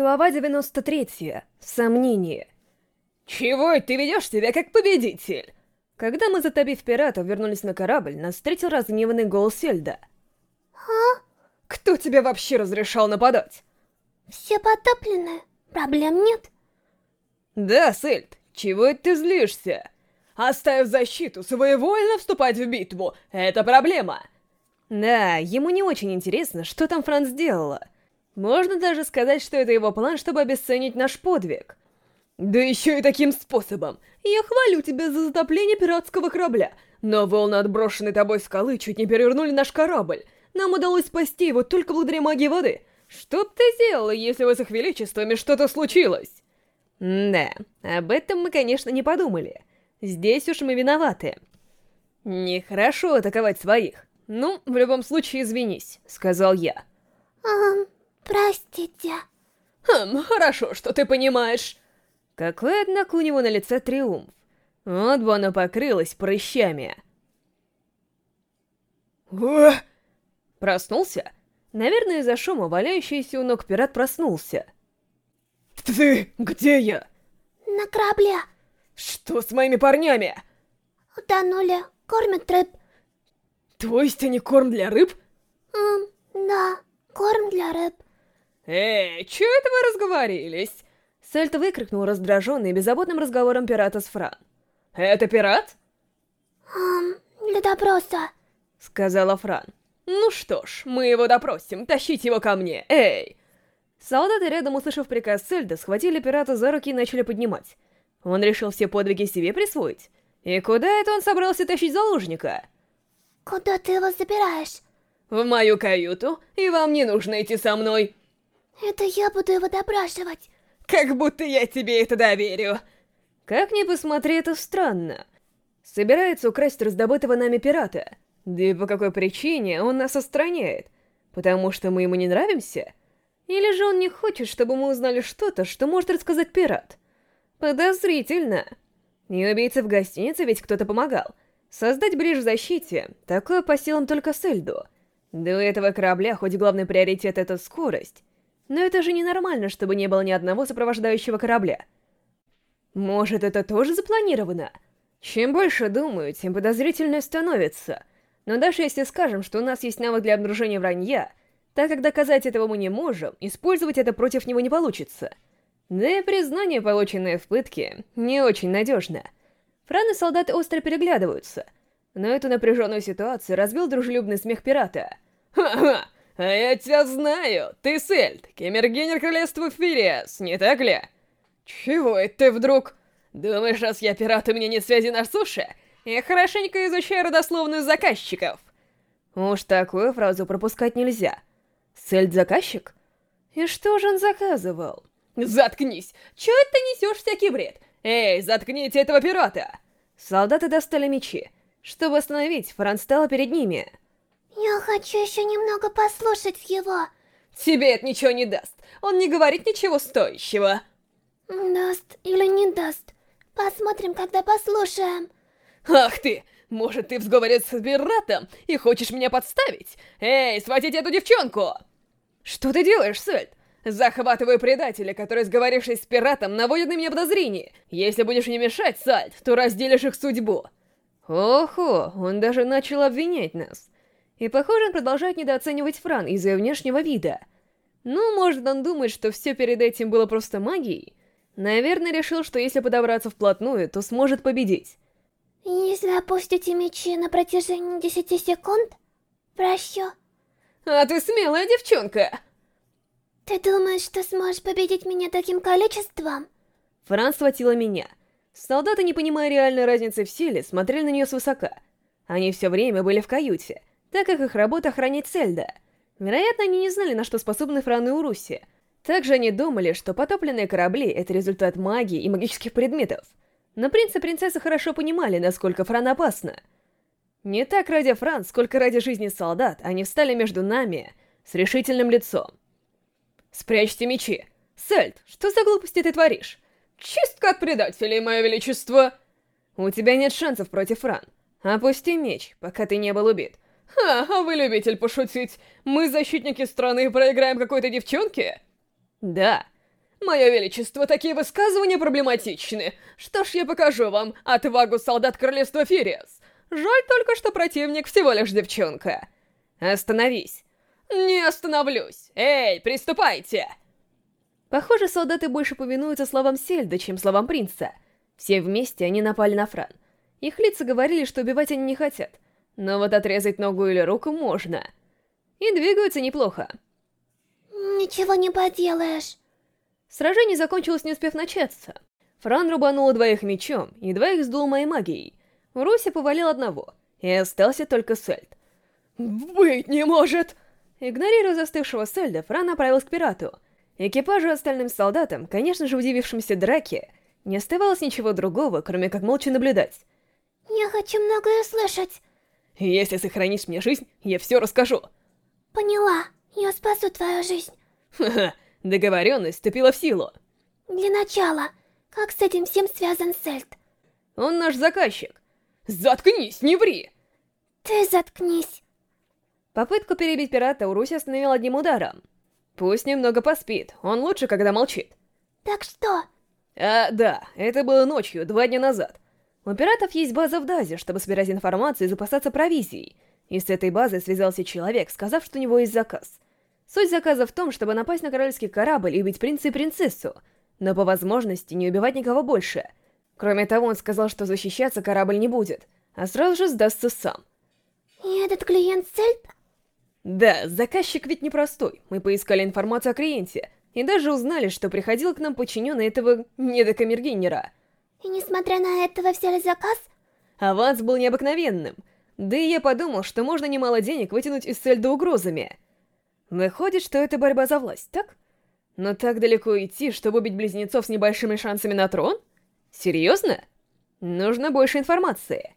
Глава 93. Сомнение. «Чего ты ведешь себя как победитель?» Когда мы, затопив пиратов, вернулись на корабль, нас встретил разгневанный голос Сельда. «А? «Кто тебе вообще разрешал нападать?» «Все потоплены. Проблем нет?» «Да, Сельд, чего ты злишься? Оставив защиту, своевольно вступать в битву — это проблема!» Да, ему не очень интересно, что там Франц сделала. Можно даже сказать, что это его план, чтобы обесценить наш подвиг. Да еще и таким способом. Я хвалю тебя за затопление пиратского корабля, но волны отброшенной тобой скалы чуть не перевернули наш корабль. Нам удалось спасти его только благодаря магии воды. Что б ты сделала, если бы с их величествами что-то случилось? да, об этом мы, конечно, не подумали. Здесь уж мы виноваты. Нехорошо атаковать своих. Ну, в любом случае, извинись, сказал я. Эм, простите. Хм, хорошо, что ты понимаешь. Какой, однако, у него на лице триумф. Вот бы оно покрылось прыщами. О! Проснулся? Наверное, из-за шума валяющийся у ног пират проснулся. Ты где я? На корабле. Что с моими парнями? Утонули. Кормят рыб. То есть они корм для рыб? Эм, да, корм для рыб. Эй, чё это вы разговорились? Сальто выкрикнул раздраженный беззаботным разговором пирата с Фран. «Это пират?» «Эм, для допроса», — сказала Фран. «Ну что ж, мы его допросим, тащите его ко мне, эй!» Солдаты рядом, услышав приказ Сельда, схватили пирата за руки и начали поднимать. Он решил все подвиги себе присвоить. И куда это он собрался тащить заложника? Куда ты его забираешь? В мою каюту, и вам не нужно идти со мной. Это я буду его допрашивать. Как будто я тебе это доверю. Как ни посмотри, это странно. Собирается украсть раздобытого нами пирата. Да и по какой причине он нас отстраняет? Потому что мы ему не нравимся? Или же он не хочет, чтобы мы узнали что-то, что может рассказать пират? Подозрительно. И убийце в гостинице ведь кто-то помогал. Создать брешь в защите — такое по силам только Сельду. Да у этого корабля хоть главный приоритет — это скорость. Но это же ненормально, чтобы не было ни одного сопровождающего корабля. Может, это тоже запланировано? Чем больше думаю, тем подозрительнее становится. Но даже если скажем, что у нас есть навык для обнаружения вранья, так как доказать этого мы не можем, использовать это против него не получится. Да и признание, полученное в пытке, не очень надежно. Фран и солдаты остро переглядываются. Но эту напряженную ситуацию разбил дружелюбный смех пирата. «Ха-ха! А я тебя знаю! Ты Сельд, Кемергенер Королевства Фириас, не так ли?» «Чего это ты вдруг? Думаешь, раз я пират, у меня нет связи на суше? Я хорошенько изучаю родословную заказчиков!» Уж такую фразу пропускать нельзя. Сельд заказчик? И что же он заказывал? «Заткнись! Это ты несешь всякий бред? «Эй, заткните этого пирата!» Солдаты достали мечи. Чтобы остановить, Франц стала перед ними. «Я хочу еще немного послушать его». «Тебе это ничего не даст. Он не говорит ничего стоящего». «Даст или не даст. Посмотрим, когда послушаем». «Ах ты! Может, ты в сговоре с пиратом и хочешь меня подставить? Эй, схватите эту девчонку!» «Что ты делаешь, Сельд? Захватываю предателя, который, сговорившись с пиратом, наводит на меня подозрения. Если будешь не мешать, Сальт, то разделишь их судьбу. Охо, он даже начал обвинять нас. И, похоже, он продолжает недооценивать Фран из-за ее внешнего вида. Ну, может, он думает, что все перед этим было просто магией? Наверное, решил, что если подобраться вплотную, то сможет победить. Если опустите мечи на протяжении 10 секунд, прощу. А ты смелая девчонка! Ты думаешь, что сможешь победить меня таким количеством? Франц схватила меня. Солдаты, не понимая реальной разницы в силе, смотрели на нее свысока. Они все время были в каюте, так как их работа охранять Сельда. Вероятно, они не знали, на что способны Фран и Уруси. Также они думали, что потопленные корабли — это результат магии и магических предметов. Но принц и принцесса хорошо понимали, насколько Фран опасна. Не так ради Фран, сколько ради жизни солдат, они встали между нами с решительным лицом. Спрячьте мечи. Сельд, что за глупости ты творишь? Чистка от предателей, мое величество. У тебя нет шансов против ран. Опусти меч, пока ты не был убит. Ха, вы любитель пошутить. Мы защитники страны проиграем какой-то девчонке? Да. Мое Величество, такие высказывания проблематичны. Что ж, я покажу вам отвагу солдат Королевства Фириас. Жаль только, что противник всего лишь девчонка. Остановись. Не остановлюсь. Эй, приступайте! Похоже, солдаты больше повинуются словам Сельда, чем словам принца. Все вместе они напали на Фран. Их лица говорили, что убивать они не хотят. Но вот отрезать ногу или руку можно. И двигаются неплохо. Ничего не поделаешь. Сражение закончилось, не успев начаться. Фран рубанула двоих мечом, и двоих сдул моей магией. Руся повалил одного, и остался только Сельд. «Быть не может!» Игнорируя застывшего Сельда, Фран направилась к пирату. Экипажу и остальным солдатам, конечно же удивившимся драке, не оставалось ничего другого, кроме как молча наблюдать. Я хочу многое слышать. Если сохранишь мне жизнь, я все расскажу. Поняла. Я спасу твою жизнь. Ха-ха, договоренность вступила в силу. Для начала, как с этим всем связан Сельд? Он наш заказчик. Заткнись, не ври! Ты заткнись. Попытку перебить пирата Уруси остановил одним ударом. Пусть немного поспит, он лучше, когда молчит. Так что? А, да, это было ночью, два дня назад. У пиратов есть база в Дазе, чтобы собирать информацию и запасаться провизией. И с этой базой связался человек, сказав, что у него есть заказ. Суть заказа в том, чтобы напасть на королевский корабль и убить принца и принцессу, но по возможности не убивать никого больше. Кроме того, он сказал, что защищаться корабль не будет, а сразу же сдастся сам. И этот клиент Сельд? Да, заказчик ведь непростой. Мы поискали информацию о клиенте, и даже узнали, что приходил к нам подчиненный этого недокамергинера. И несмотря на это, вы взяли заказ? Аванс был необыкновенным. Да и я подумал, что можно немало денег вытянуть из Сельда угрозами. Выходит, что это борьба за власть, так? Но так далеко идти, чтобы убить близнецов с небольшими шансами на трон? Серьезно? Нужно больше информации.